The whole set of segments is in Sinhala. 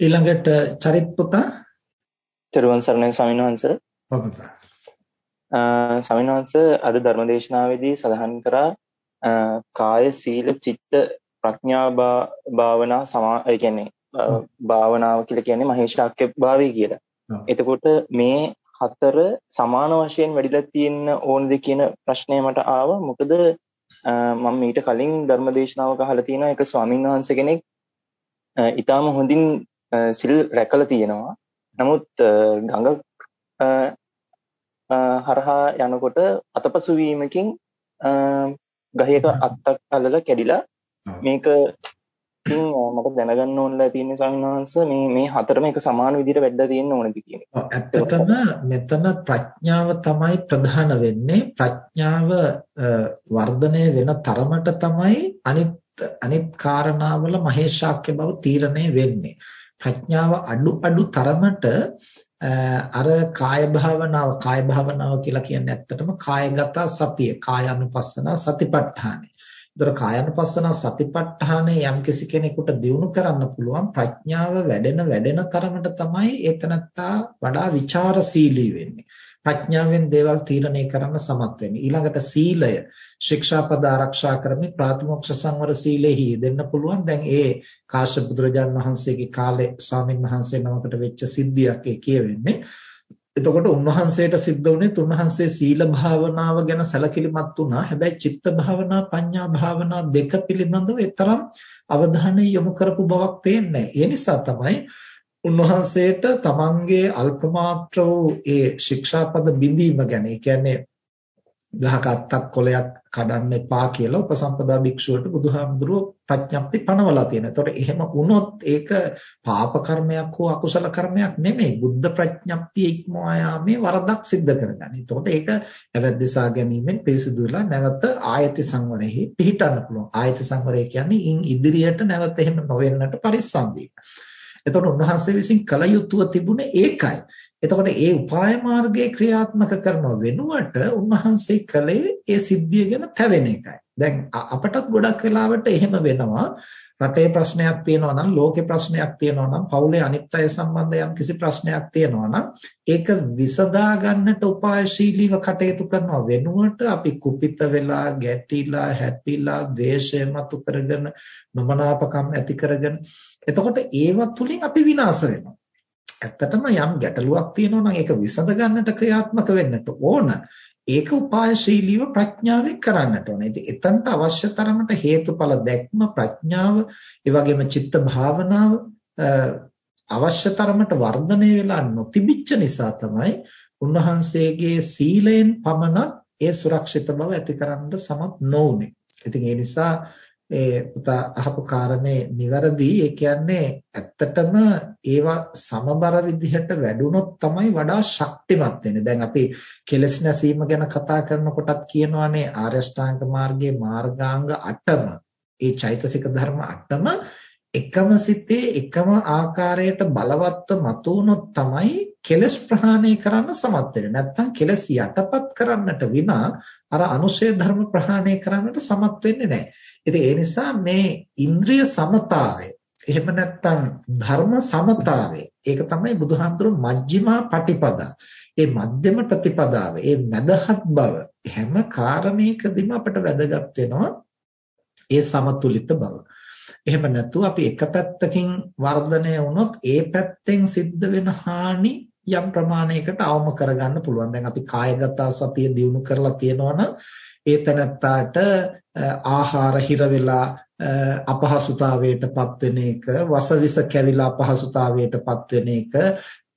ඊළඟට චරිත් පුතා තෙරුවන් සරණයි ස්වාමීන් වහන්සේ. ඔබ පුතා. ස්වාමීන් වහන්සේ අද ධර්මදේශනාවේදී සඳහන් කරා කාය සීල චිත්ත ප්‍රඥා භාවනා සමා ඒ කියන්නේ භාවනාව කියලා කියන්නේ මහේශාක්‍ය භාවය කියලා. එතකොට මේ හතර සමාන වශයෙන් වැඩිලා තියෙන්න ඕනද කියන ප්‍රශ්නය මට ආවා. මොකද මම ඊට කලින් ධර්මදේශනාවක අහලා තියෙනවා එක ස්වාමීන් වහන්සේ කෙනෙක් ඊටාම හොඳින් සිල් රැකලා තියෙනවා. නමුත් ගඟ හරහා යනකොට අතපසු වීමකින් ගහයක අත්තක් අල්ලලා කැඩිලා මේක ඉතින් මට දැනගන්න ඕනලා තියෙන සංඝාංශ මේ මේ හතරම එක සමාන විදිහට වැඩලා තියෙන්න ඕනද කියන එක. ඇත්තටම මෙතන ප්‍රඥාව තමයි ප්‍රධාන වෙන්නේ. ප්‍රඥාව වර්ධනය වෙන තරමට තමයි අනිත් අනිත් කාරණාවල මහේශාක්‍ය බව තීරණය වෙන්නේ. ප්‍රඥාව අඩු අඩු තරමට අර කාය භාවනාව කාය භාවනාව කියලා කියන්නේ ඇත්තටම කායගත සතිය කායानुපස්සන සතිපට්ඨානයි. ඒතර කායानुපස්සන සතිපට්ඨානය යම්කිසි කෙනෙකුට දියුණු කරන්න පුළුවන් ප්‍රඥාව වැඩෙන වැඩෙන තරමට තමයි ඒතනත්තා වඩා ਵਿਚාරශීලී වෙන්නේ. ප්‍රඥාවෙන් දේවල් තීරණය කරන්න සමත් වෙන්නේ. ඊළඟට සීලය ශික්ෂාපද ආරක්ෂා කරමින් ප්‍රාතිමොක්ෂ සංවර සීලෙහි යෙදෙන්න පුළුවන්. දැන් ඒ කාශ්‍යප බුදුරජාන් වහන්සේගේ කාලේ ස්වාමින් වහන්සේ නමකට වෙච්ච සිද්ධියක් ඒ කියවෙන්නේ. එතකොට උන්වහන්සේට සිද්ධ වුණේ උන්වහන්සේ සීල භාවනාව ගැන සැලකිලිමත් වුණා. හැබැයි චිත්ත භාවනා, පඤ්ඤා භාවනා දෙක පිළිබඳව තරම් අවධානය යොමු කරපු බවක් පේන්නේ ඒ නිසා තමයි උන්වහන්සේට තමන්ගේ අල්පමාත්‍ර වූ ඒ ශික්ෂාපද බිඳීම ගැන ඒ කියන්නේ ගහක අත්තක් කොලයක් කඩන්න එපා කියලා උපසම්පදා භික්ෂුවට බුදුහාමුදුරුවෝ ප්‍රඥප්ති පනවලා තියෙනවා. ඒතකොට එහෙම වුණොත් ඒක පාප කර්මයක් හෝ අකුසල කර්මයක් නෙමෙයි. බුද්ධ ප්‍රඥප්තිය ඉක්මවා යාමේ වරදක් සිද්ධ කරගන්න. ඒතකොට ඒක අවැද්දසා ගැනීමෙන් පිරිසිදු වෙලා නැවත ආයති සංවරෙහි පිහිටන්න පුළුවන්. ආයති සංවරය කියන්නේ ඉන් ඉදිරියට නැවත එහෙම නොවෙන්නට පරිස්සම් වීම. එතකොට උන්වහන්සේ විසින් කල යුතුව තිබුණේ ඒකයි. එතකොට ඒ උපාය මාර්ගයේ ක්‍රියාත්මක කරනව වෙනුවට උන්වහන්සේ කලේ ඒ සිද්ධිය ගැන තැවෙන එකයි. දැන් අපටත් ගොඩක් වෙලාවට එහෙම වෙනවා. රටේ ප්‍රශ්නයක් තියෙනවා නම් ලෝකේ ප්‍රශ්නයක් තියෙනවා නම් පවුලේ අනිත් අය සම්බන්ධ යම් කිසි ප්‍රශ්නයක් තියෙනවා නම් ඒක විසඳා ගන්නට උපායශීලීව කටයුතු කරනවා වෙනුවට අපි කුපිත වෙලා ගැටිලා හැපිලා ද්වේෂය මතු කරගෙන නොමනාපකම් ඇති කරගෙන එතකොට ඒව තුලින් අපි විනාශ වෙනවා. ඇත්තටම යම් ගැටලුවක් තියෙනවා නම් ඒක විසඳ ගන්නට ක්‍රියාත්මක වෙන්නට ඕන. ඒක උපායශීලීව ප්‍රඥාවෙන් කරන්නට ඕන. ඉතින් එතනට අවශ්‍ය තරමට හේතුඵල දැක්ම ප්‍රඥාව, ඒ වගේම චිත්ත භාවනාව අවශ්‍ය තරමට වර්ධනය වෙලා නොතිබිච්ච නිසා තමයි උන්වහන්සේගේ සීලයෙන් පමණක් ඒ සුරක්ෂිත බව ඇතිකරන්න සමත් නොවුනේ. ඉතින් ඒ නිසා ඒ පුතා අහපු කාරණේ નિවරදි ඒ කියන්නේ ඇත්තටම ඒවා සමබර විදිහට වැඩුණොත් තමයි වඩා ශක්තිමත් වෙන්නේ. දැන් අපි කෙලස් නැසීම ගැන කතා කරනකොටත් කියනවානේ ආර්ය ශ්‍රාංග මාර්ගයේ මාර්ගාංග 8ම ඒ චෛතසික ධර්ම 8ම එකම සිතේ එකම ආකාරයට බලවත්ව මතුවුනොත් තමයි කෙලස් ප්‍රහාණය කරන්න සමත් වෙන්නේ. නැත්නම් කෙලස් යටපත් කරන්නට විනා අර අනුශය ධර්ම ප්‍රහාණය කරන්නට සමත් වෙන්නේ නැහැ. ඉතින් ඒ නිසා මේ ඉන්ද්‍රිය සමතාවය එහෙම නැත්නම් ධර්ම සමතාවය ඒක තමයි බුදුහාමුදුරු මජ්ක්‍ධිමා පටිපදා. ඒ මධ්‍යම ප්‍රතිපදාව, ඒ මදහත් බව හැම කාරණයකදීම අපට වැදගත් වෙනවා ඒ සමතුලිත බව. එහෙම නැතු අපි එක පැත්තකින් වර්ධනය වුණොත් ඒ පැත්තෙන් සිද්ධ වෙන හානි යම් ප්‍රමාණයකට අවම කරගන්න පුළුවන්. දැන් අපි කායගත සතිය දිනු කරලා තියෙනවා නම් ඒ තැනත්තාට ආහාර හිර වෙලා අපහසුතාවයටපත් වෙන එක, වසවිස කැවිලා අපහසුතාවයටපත් වෙන එක,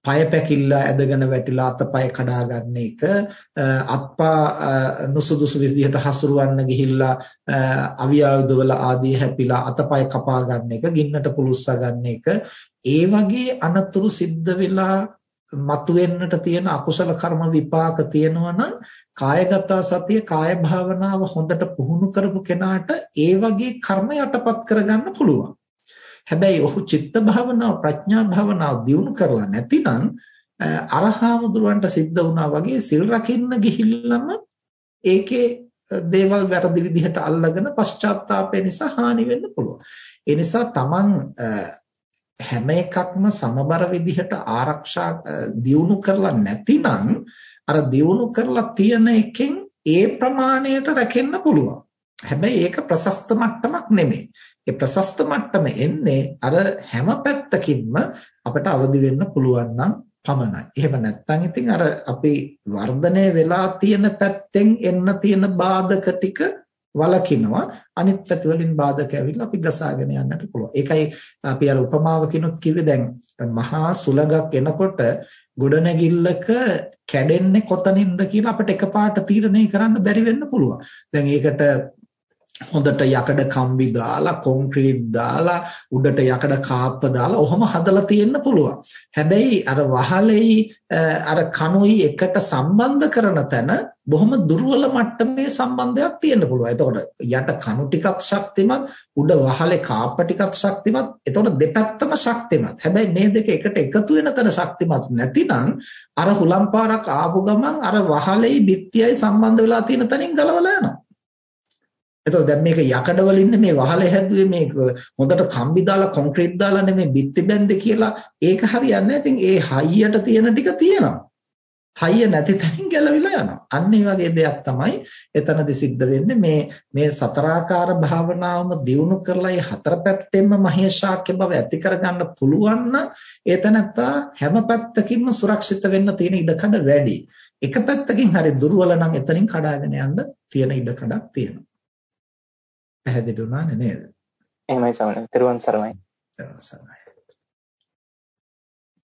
পায় පැකිල්ල ඇදගෙන වැටිලා අතපය කඩා ගන්න එක, අත්පා නුසුදුසු විදිහට හසුරවන්න ගිහිල්ලා අවියාවුදවල ආදී හැපිලා අතපය කපා ගන්න එක, ගින්නට පුලුස්සා ගන්න එක, ඒ වගේ අනතුරු සිද්ධ වෙලා මතුවෙන්නට තියෙන අකුසල කර්ම විපාක තියෙනවා නම් කායගත සතිය කාය භාවනාව හොඳට පුහුණු කරපු කෙනාට ඒ වගේ කර්ම යටපත් කරගන්න පුළුවන්. හැබැයි ඔහු චිත්ත භාවනාව ප්‍රඥා භාවනාව දියුණු කරලා නැතිනම් අරහාමුදුරන්ට සිද්ධ වුණා වගේ සිල් රකින්න ගිහිල්ලම ඒකේ දේවල් වැරදි විදිහට අල්ලගෙන පශ්චාත්තාපය නිසා හානි වෙන්න පුළුවන්. ඒ නිසා තමන් හැම එකක්ම සමබර විදිහට ආරක්ෂා දියුණු කරලා නැතිනම් අර දියුණු කරලා තියෙන එකෙන් ඒ ප්‍රමාණයට රැකෙන්න පුළුවන්. හැබැයි ඒක ප්‍රශස්ත මට්ටමක් නෙමෙයි. ඒ ප්‍රශස්ත මට්ටම එන්නේ අර හැම පැත්තකින්ම අපිට අවදි වෙන්න පුළුවන් නම් පමණයි. එහෙම නැත්නම් ඉතින් අර අපි වර්ධනය වෙලා තියෙන පැත්තෙන් එන්න තියෙන බාධක ටික වලකිනවා අනිත් පැති වලින් බාධක ඇවිල්ලා අපි ගසාගෙන යන්නට පුළුවන්. ඒකයි අපි අර උපමාවකිනුත් කිව්වේ දැන් මහා සුලඟක් එනකොට ගොඩනැගිල්ලක කැඩෙන්නේ කොතනින්ද කියලා අපිට එකපාරට තීරණය කරන්න බැරි වෙන්න පුළුවන්. දැන් ඒකට හොඳට යකඩ කම්බි දාලා කොන්ක්‍රීට් දාලා උඩට යකඩ කාප්ප දාලා ඔහොම හදලා තියෙන්න පුළුවන්. හැබැයි අර වහලෙයි අර කණුයි එකට සම්බන්ධ කරන තැන බොහොම දුර්වල මට්ටමේ සම්බන්ධයක් තියෙන්න පුළුවන්. එතකොට යට කණු ටිකක් ශක්තිමත්, උඩ වහලේ කාප්ප ටිකක් ශක්තිමත්. එතකොට දෙපැත්තම ශක්තිමත්. හැබැයි මේ දෙක එකට එකතු වෙන තැන ශක්තිමත් නැතිනම් අර හුලම් පාරක් ආපු ගමන් අර වහලෙයි බිත්තියයි සම්බන්ධ වෙලා තියෙන තැනින් ගලවලා යනවා. එතකොට දැන් මේක යකඩ වලින් මේ වහල හැදුවේ මේක හොඳට කම්බි දාලා කොන්ක්‍රීට් දාලා නෙමෙයි බිත්ති බැන්දේ කියලා ඒක හරියන්නේ නැහැ. ඉතින් ඒ හයියට තියෙන ටික තියෙනවා. හයිය නැති තැනින් ගැලවිලා යනවා. අන්න ඒ වගේ දෙයක් තමයි එතනදි සිද්ධ වෙන්නේ මේ මේ සතරාකාර භාවනාවම දියුණු කරලා ඒ හතර පැත්තෙන්ම මහේශාක්‍ය බව ඇති කරගන්න පුළුවන් නම් ඒතනත්තා හැම පැත්තකින්ම සුරක්ෂිත වෙන්න තියෙන ඉඩකඩ වැඩි. එක පැත්තකින් හරි දුර්වල නම් එතනින් කඩාගෙන යන්න තියෙන ඉඩකඩක් තියෙනවා. පැහැදිලි වුණානේ නේද? එහෙමයි සමහරවිට. තෙරුවන් සරණයි. තෙරුවන් සරණයි.